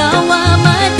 bawa mata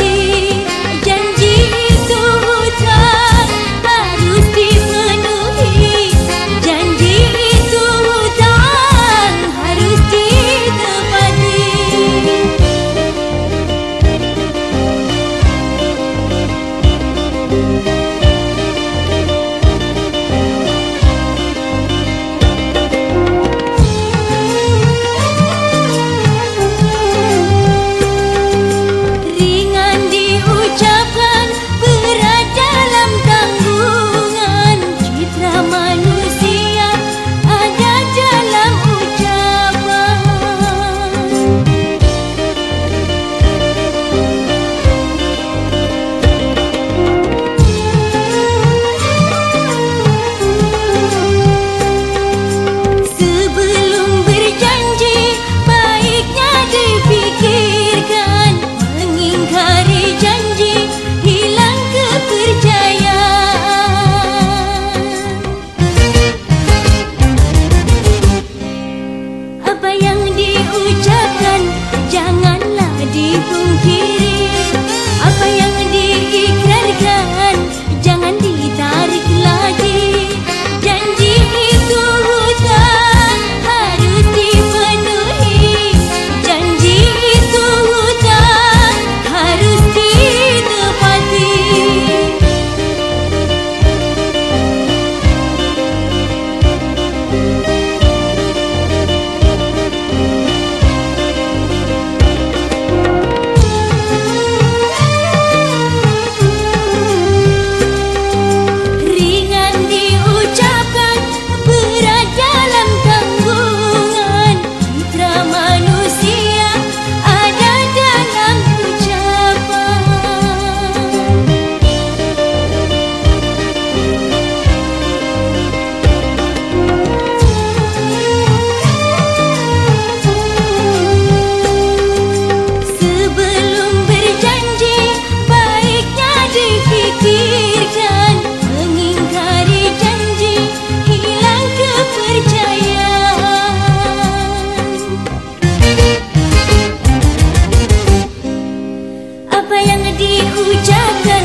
diucapkan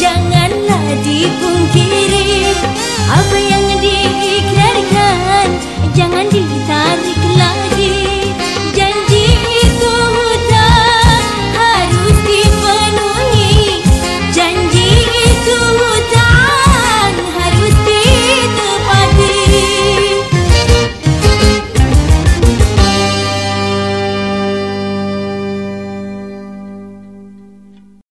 janganlah dipungkiri apa yang